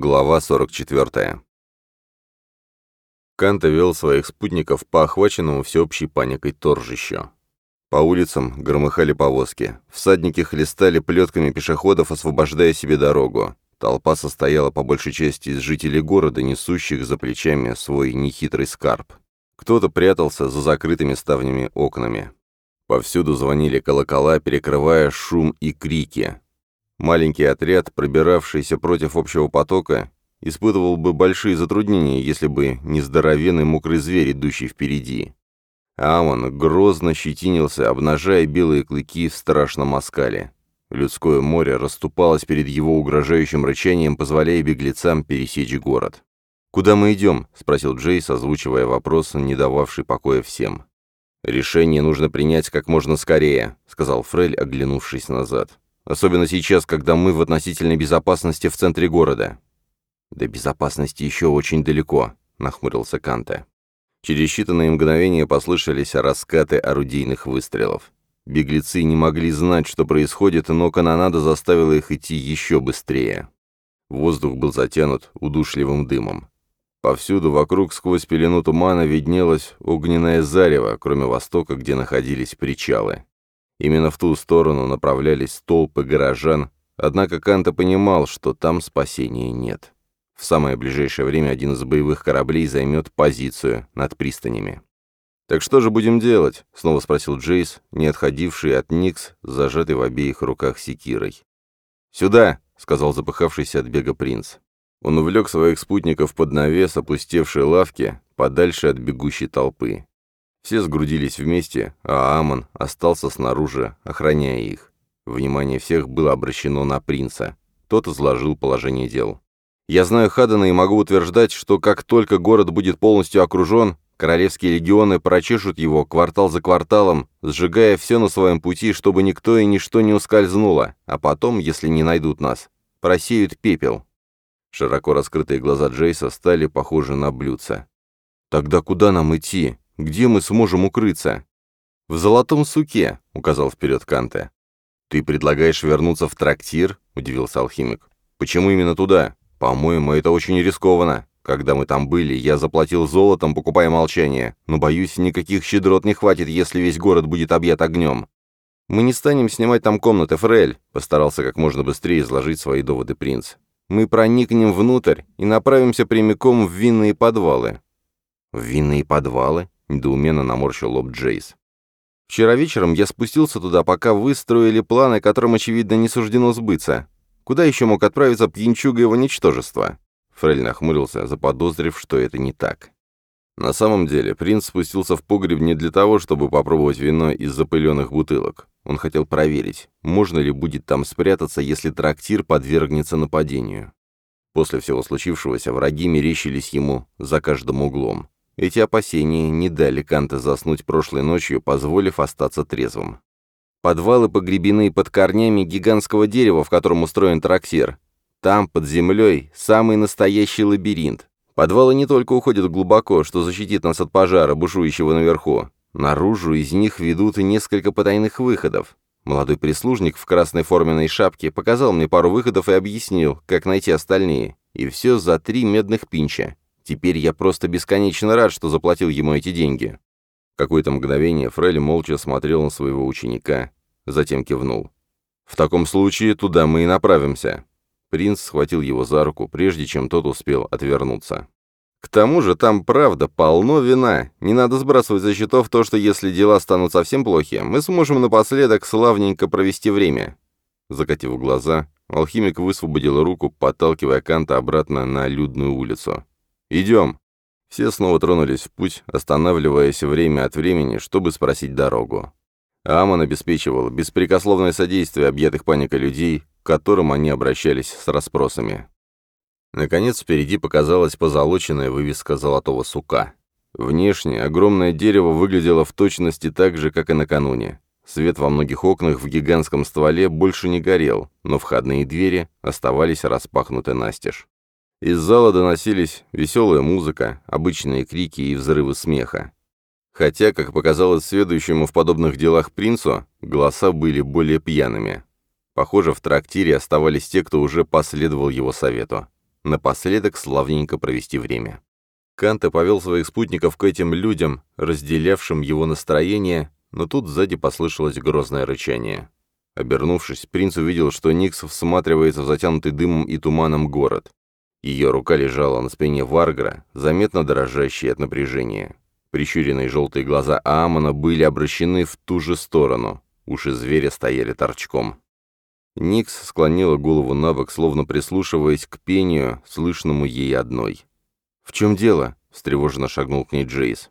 Глава 44. Канта вел своих спутников по охваченному всеобщей паникой торжищу. По улицам громыхали повозки. Всадники хлестали плетками пешеходов, освобождая себе дорогу. Толпа состояла по большей части из жителей города, несущих за плечами свой нехитрый скарб. Кто-то прятался за закрытыми ставнями окнами. Повсюду звонили колокола, перекрывая шум и крики. Маленький отряд, пробиравшийся против общего потока, испытывал бы большие затруднения, если бы не здоровенный мокрый зверь, идущий впереди. Амон грозно щетинился, обнажая белые клыки в страшном оскале. Людское море расступалось перед его угрожающим рычанием, позволяя беглецам пересечь город. «Куда мы идем?» — спросил Джейс, озвучивая вопрос, не дававший покоя всем. «Решение нужно принять как можно скорее», — сказал Фрель, оглянувшись назад. Особенно сейчас, когда мы в относительной безопасности в центре города. До безопасности еще очень далеко, нахмурился Канте. Через считанные мгновения послышались раскаты орудийных выстрелов. Беглецы не могли знать, что происходит, но канонада заставила их идти еще быстрее. Воздух был затянут удушливым дымом. Повсюду вокруг сквозь пелену тумана виднелось огненное зарево, кроме востока, где находились причалы. Именно в ту сторону направлялись толпы горожан, однако Канта понимал, что там спасения нет. В самое ближайшее время один из боевых кораблей займет позицию над пристанями. «Так что же будем делать?» — снова спросил Джейс, не отходивший от Никс, зажатый в обеих руках секирой. «Сюда!» — сказал запыхавшийся от бега принц. Он увлек своих спутников под навес опустевшей лавки, подальше от бегущей толпы. Все сгрудились вместе, а Амон остался снаружи, охраняя их. Внимание всех было обращено на принца. Тот изложил положение дел. «Я знаю Хадана и могу утверждать, что как только город будет полностью окружен, королевские легионы прочешут его квартал за кварталом, сжигая все на своем пути, чтобы никто и ничто не ускользнуло, а потом, если не найдут нас, просеют пепел». Широко раскрытые глаза Джейса стали похожи на блюдца. «Тогда куда нам идти?» Где мы сможем укрыться?» «В золотом суке», — указал вперед Канте. «Ты предлагаешь вернуться в трактир?» — удивился алхимик. «Почему именно туда? По-моему, это очень рискованно. Когда мы там были, я заплатил золотом, покупая молчание, но, боюсь, никаких щедрот не хватит, если весь город будет объят огнем». «Мы не станем снимать там комнаты, Фрель», — постарался как можно быстрее изложить свои доводы принц. «Мы проникнем внутрь и направимся прямиком в винные подвалы». «В винные подвалы?» Недоуменно наморщил лоб Джейс. «Вчера вечером я спустился туда, пока вы планы, которым, очевидно, не суждено сбыться. Куда еще мог отправиться пьянчуга его ничтожества?» Фрель нахмурился, заподозрив, что это не так. На самом деле, принц спустился в погреб не для того, чтобы попробовать вино из запыленных бутылок. Он хотел проверить, можно ли будет там спрятаться, если трактир подвергнется нападению. После всего случившегося враги мерещились ему за каждым углом. Эти опасения не дали Канта заснуть прошлой ночью, позволив остаться трезвым. Подвалы погребены под корнями гигантского дерева, в котором устроен трактир. Там, под землей, самый настоящий лабиринт. Подвалы не только уходят глубоко, что защитит нас от пожара, бушующего наверху. Наружу из них ведут и несколько потайных выходов. Молодой прислужник в красной форменной шапке показал мне пару выходов и объяснил, как найти остальные. И все за три медных пинча. Теперь я просто бесконечно рад, что заплатил ему эти деньги». Какое-то мгновение Фрель молча смотрел на своего ученика, затем кивнул. «В таком случае туда мы и направимся». Принц схватил его за руку, прежде чем тот успел отвернуться. «К тому же там, правда, полно вина. Не надо сбрасывать за счетов то, что если дела станут совсем плохи, мы сможем напоследок славненько провести время». Закатив глаза, алхимик высвободил руку, подталкивая Канта обратно на людную улицу. «Идем!» Все снова тронулись в путь, останавливаясь время от времени, чтобы спросить дорогу. Амон обеспечивал беспрекословное содействие объятых паникой людей, к которым они обращались с расспросами. Наконец впереди показалась позолоченная вывеска золотого сука. Внешне огромное дерево выглядело в точности так же, как и накануне. Свет во многих окнах в гигантском стволе больше не горел, но входные двери оставались распахнуты настежь. Из зала доносились веселая музыка, обычные крики и взрывы смеха. Хотя, как показалось следующему в подобных делах принцу, голоса были более пьяными. Похоже, в трактире оставались те, кто уже последовал его совету. Напоследок славненько провести время. Канта повел своих спутников к этим людям, разделявшим его настроение, но тут сзади послышалось грозное рычание. Обернувшись, принц увидел, что Никс всматривается в затянутый дымом и туманом город. Ее рука лежала на спине Варгра, заметно дрожащей от напряжения. Прищуренные желтые глаза Аамона были обращены в ту же сторону. Уши зверя стояли торчком. Никс склонила голову на бок, словно прислушиваясь к пению, слышному ей одной. «В чем дело?» — встревоженно шагнул к ней Джейс.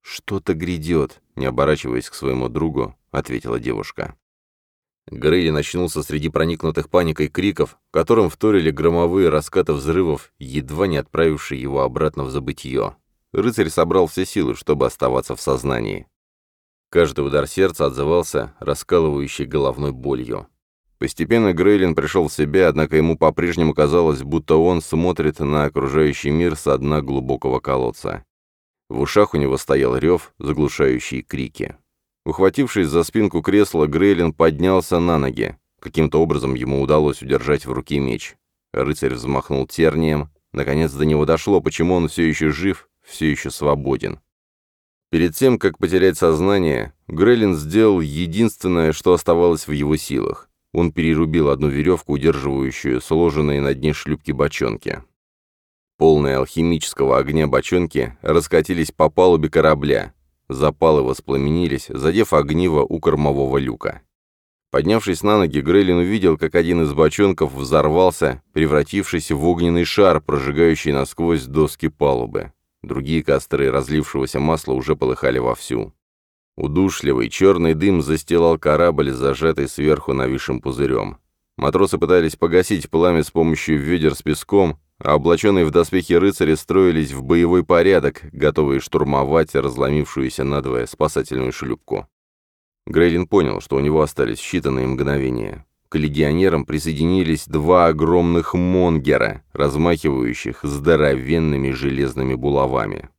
«Что-то грядет», — не оборачиваясь к своему другу, ответила девушка. Грей начнулся среди проникнутых паникой криков, которым вторили громовые раскаты взрывов, едва не отправившие его обратно в забытье. Рыцарь собрал все силы, чтобы оставаться в сознании. Каждый удар сердца отзывался раскалывающей головной болью. Постепенно Грейлин пришел в себя, однако ему по-прежнему казалось, будто он смотрит на окружающий мир со дна глубокого колодца. В ушах у него стоял рев, заглушающий крики. Ухватившись за спинку кресла, Грейлин поднялся на ноги. Каким-то образом ему удалось удержать в руке меч. Рыцарь взмахнул тернием. Наконец до него дошло, почему он все еще жив, все еще свободен. Перед тем, как потерять сознание, Грейлин сделал единственное, что оставалось в его силах. Он перерубил одну веревку, удерживающую сложенные на дне шлюпки бочонки. Полные алхимического огня бочонки раскатились по палубе корабля. Запалы воспламенились, задев огниво у кормового люка. Поднявшись на ноги, Грейлин увидел, как один из бочонков взорвался, превратившись в огненный шар, прожигающий насквозь доски палубы. Другие костры разлившегося масла уже полыхали вовсю. Удушливый черный дым застилал корабль, зажатый сверху нависшим пузырем. Матросы пытались погасить пламя с помощью ведер с песком, а облаченные в доспехи рыцари строились в боевой порядок, готовые штурмовать разломившуюся надвое спасательную шлюпку. Грейлин понял, что у него остались считанные мгновения. К легионерам присоединились два огромных монгера, размахивающих здоровенными железными булавами.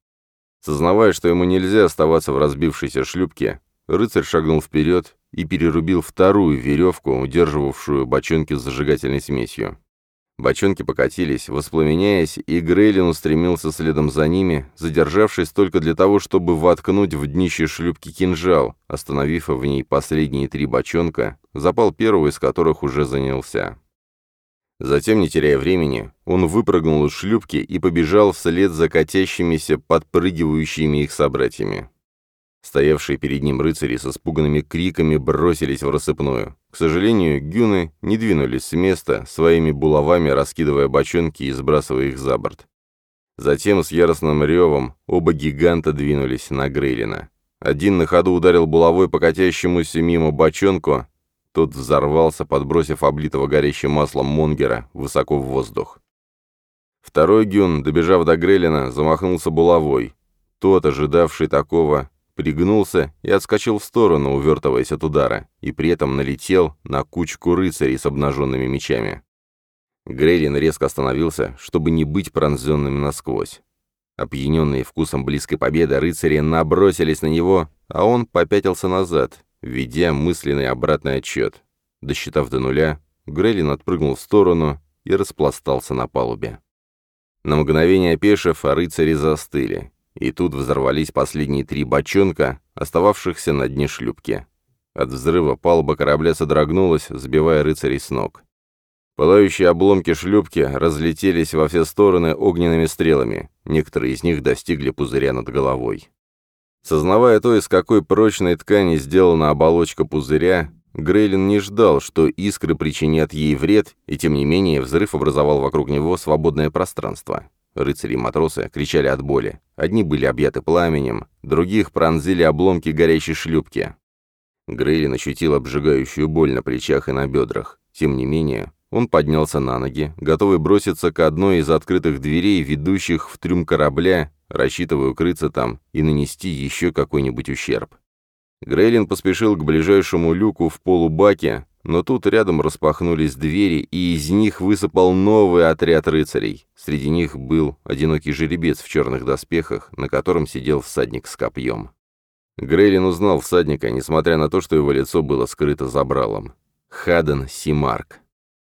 Сознавая, что ему нельзя оставаться в разбившейся шлюпке, рыцарь шагнул вперед и перерубил вторую веревку, удерживавшую бочонки с зажигательной смесью. Бочонки покатились, воспламеняясь, и Грейлин устремился следом за ними, задержавшись только для того, чтобы воткнуть в днище шлюпки кинжал, остановив в ней последние три бочонка, запал первого из которых уже занялся. Затем, не теряя времени, он выпрыгнул из шлюпки и побежал вслед за катящимися, подпрыгивающими их собратьями. Стоявшие перед ним рыцари со спуганными криками бросились в рассыпную. К сожалению, гюны не двинулись с места, своими булавами раскидывая бочонки и сбрасывая их за борт. Затем с яростным ревом оба гиганта двинулись на Грейлина. Один на ходу ударил булавой по катящемуся мимо бочонку, тот взорвался, подбросив облитого горящим маслом Монгера высоко в воздух. Второй гюн, добежав до Грейлина, замахнулся булавой. Тот, ожидавший такого, пригнулся и отскочил в сторону, увертываясь от удара, и при этом налетел на кучку рыцарей с обнаженными мечами. Грейлин резко остановился, чтобы не быть пронзенным насквозь. Опьяненные вкусом близкой победы рыцари набросились на него, а он попятился назад, ведя мысленный обратный отчет. Досчитав до нуля, Грейлин отпрыгнул в сторону и распластался на палубе. На мгновение опешив, а рыцари застыли. И тут взорвались последние три бочонка, остававшихся на дне шлюпки. От взрыва палуба корабля содрогнулась, сбивая рыцарей с ног. Пылающие обломки шлюпки разлетелись во все стороны огненными стрелами, некоторые из них достигли пузыря над головой. Сознавая то, из какой прочной ткани сделана оболочка пузыря, Грейлин не ждал, что искры причинят ей вред, и тем не менее взрыв образовал вокруг него свободное пространство. Рыцари и матросы кричали от боли. Одни были объяты пламенем, других пронзили обломки горящей шлюпки. Грейлин ощутил обжигающую боль на плечах и на бедрах. Тем не менее, он поднялся на ноги, готовый броситься к одной из открытых дверей, ведущих в трюм корабля, рассчитывая укрыться там и нанести еще какой-нибудь ущерб. Грейлин поспешил к ближайшему люку в полубаке, но тут рядом распахнулись двери, и из них высыпал новый отряд рыцарей. Среди них был одинокий жеребец в черных доспехах, на котором сидел всадник с копьем. Грейлин узнал всадника, несмотря на то, что его лицо было скрыто забралом. Хаден Симарк.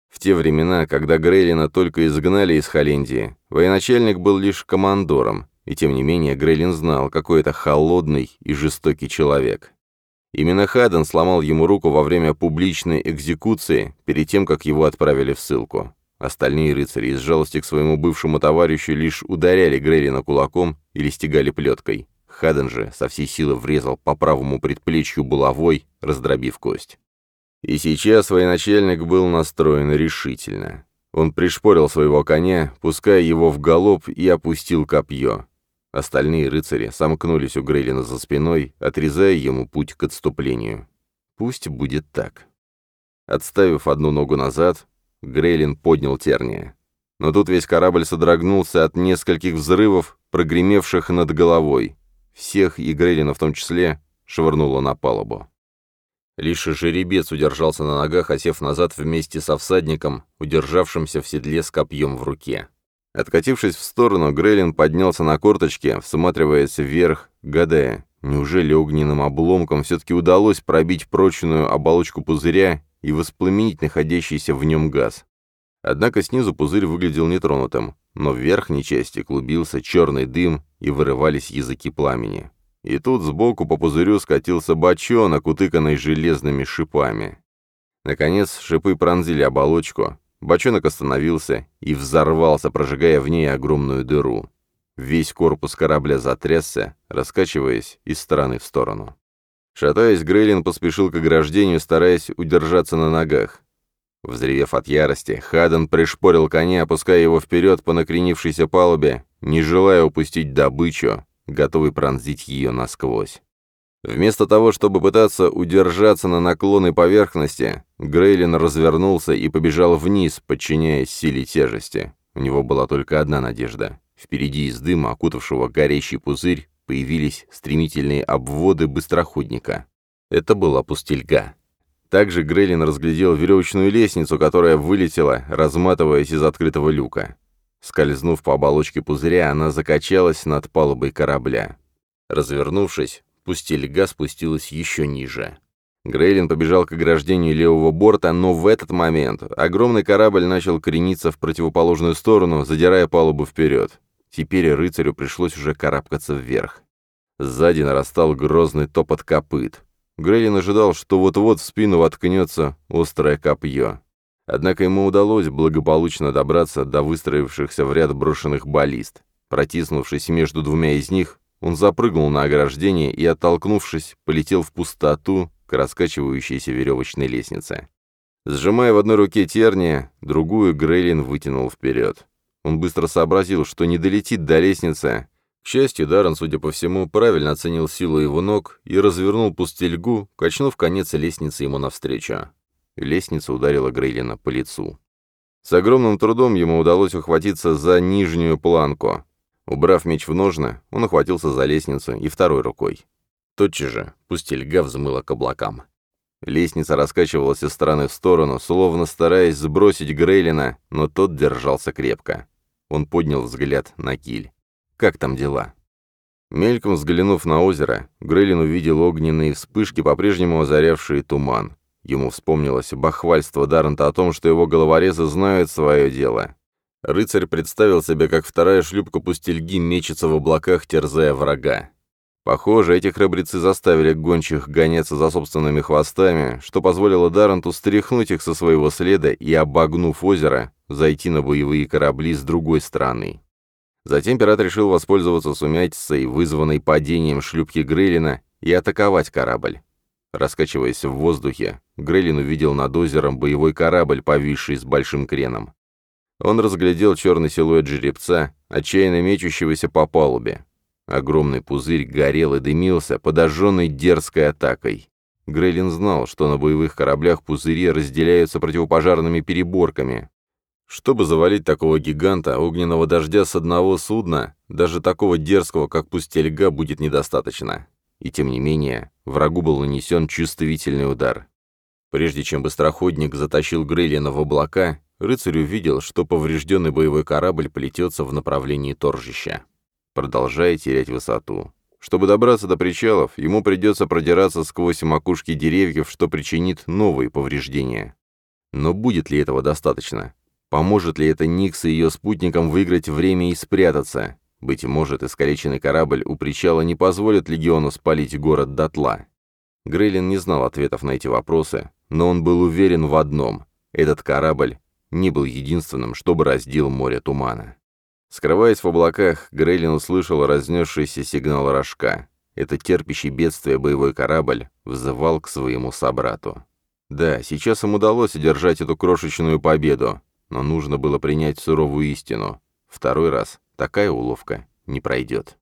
В те времена, когда Грейлина только изгнали из Холлендии, военачальник был лишь командором, и тем не менее Грейлин знал, какой это холодный и жестокий человек. Именно Хаден сломал ему руку во время публичной экзекуции, перед тем, как его отправили в ссылку. Остальные рыцари из жалости к своему бывшему товарищу лишь ударяли Грерина кулаком или стегали плеткой. Хаден же со всей силы врезал по правому предплечью булавой, раздробив кость. И сейчас военачальник был настроен решительно. Он пришпорил своего коня, пуская его в галоп, и опустил копье. Остальные рыцари сомкнулись у Грейлина за спиной, отрезая ему путь к отступлению. Пусть будет так. Отставив одну ногу назад, Грейлин поднял терния. Но тут весь корабль содрогнулся от нескольких взрывов, прогремевших над головой. Всех, и Грейлина в том числе, швырнуло на палубу. Лишь жеребец удержался на ногах, осев назад вместе со всадником, удержавшимся в седле с копьем в руке. Откатившись в сторону, Грейлин поднялся на корточки, всматриваясь вверх, гадая, неужели огненным обломком все-таки удалось пробить прочную оболочку пузыря и воспламенить находящийся в нем газ. Однако снизу пузырь выглядел нетронутым, но в верхней части клубился черный дым и вырывались языки пламени. И тут сбоку по пузырю скатился бочонок, утыканный железными шипами. Наконец шипы пронзили оболочку, Бочонок остановился и взорвался, прожигая в ней огромную дыру. Весь корпус корабля затрясся, раскачиваясь из стороны в сторону. Шатаясь, Грейлин поспешил к ограждению, стараясь удержаться на ногах. Взревев от ярости, Хаден пришпорил коня, опуская его вперед по накренившейся палубе, не желая упустить добычу, готовый пронзить ее насквозь. Вместо того, чтобы пытаться удержаться на наклонной поверхности, Грейлин развернулся и побежал вниз, подчиняясь силе тяжести. У него была только одна надежда. Впереди из дыма, окутавшего горящий пузырь, появились стремительные обводы быстроходника. Это была пустельга. Также Грейлин разглядел веревочную лестницу, которая вылетела, разматываясь из открытого люка. Скользнув по оболочке пузыря, она закачалась над палубой корабля. Развернувшись, спустили спустилась еще ниже. Грейлин побежал к ограждению левого борта, но в этот момент огромный корабль начал крениться в противоположную сторону, задирая палубу вперед. Теперь рыцарю пришлось уже карабкаться вверх. Сзади нарастал грозный топот копыт. Грейлин ожидал, что вот-вот в спину воткнется острое копье. Однако ему удалось благополучно добраться до выстроившихся в ряд брошенных баллист. Протиснувшись между двумя из них, он запрыгнул на ограждение и, оттолкнувшись, полетел в пустоту к раскачивающейся веревочной лестнице. Сжимая в одной руке терния, другую Грейлин вытянул вперед. Он быстро сообразил, что не долетит до лестницы. К счастью, Даррен, судя по всему, правильно оценил силу его ног и развернул пустельгу, качнув конец лестницы ему навстречу. Лестница ударила Грейлина по лицу. С огромным трудом ему удалось ухватиться за нижнюю планку. Убрав меч в ножны, он охватился за лестницу и второй рукой. Тотчас же пустельга взмыла к облакам. Лестница раскачивалась из стороны в сторону, словно стараясь сбросить Грейлина, но тот держался крепко. Он поднял взгляд на киль. «Как там дела?» Мельком взглянув на озеро, Грейлин увидел огненные вспышки, по-прежнему озарявшие туман. Ему вспомнилось бахвальство Даррента о том, что его головорезы знают свое дело, Рыцарь представил себе, как вторая шлюпка пустельги мечется в облаках, терзая врага. Похоже, эти храбрецы заставили гончих гоняться за собственными хвостами, что позволило Даранту стряхнуть их со своего следа и, обогнув озеро, зайти на боевые корабли с другой стороны. Затем пират решил воспользоваться сумятицей, вызванной падением шлюпки Грейлина, и атаковать корабль. Раскачиваясь в воздухе, Грейлин увидел над озером боевой корабль, повисший с большим креном. Он разглядел черный силуэт жеребца, отчаянно мечущегося по палубе. Огромный пузырь горел и дымился, подожженный дерзкой атакой. Грейлин знал, что на боевых кораблях пузыри разделяются противопожарными переборками. Чтобы завалить такого гиганта, огненного дождя с одного судна, даже такого дерзкого, как пустельга, будет недостаточно. И тем не менее, врагу был нанесен чувствительный удар. Прежде чем быстроходник затащил Грейлина в облака, Рыцарь увидел, что поврежденный боевой корабль плетется в направлении торжища, продолжая терять высоту. Чтобы добраться до причалов, ему придется продираться сквозь макушки деревьев, что причинит новые повреждения. Но будет ли этого достаточно? Поможет ли это Никс и ее спутникам выиграть время и спрятаться? Быть может, искалеченный корабль у причала не позволит легиону спалить город дотла. Грейлин не знал ответов на эти вопросы, но он был уверен в одном – этот корабль не был единственным, что бороздил море тумана. Скрываясь в облаках, Грейлин услышал разнесшийся сигнал рожка. Это терпящий бедствие боевой корабль взывал к своему собрату. Да, сейчас им удалось одержать эту крошечную победу, но нужно было принять суровую истину. Второй раз такая уловка не пройдет.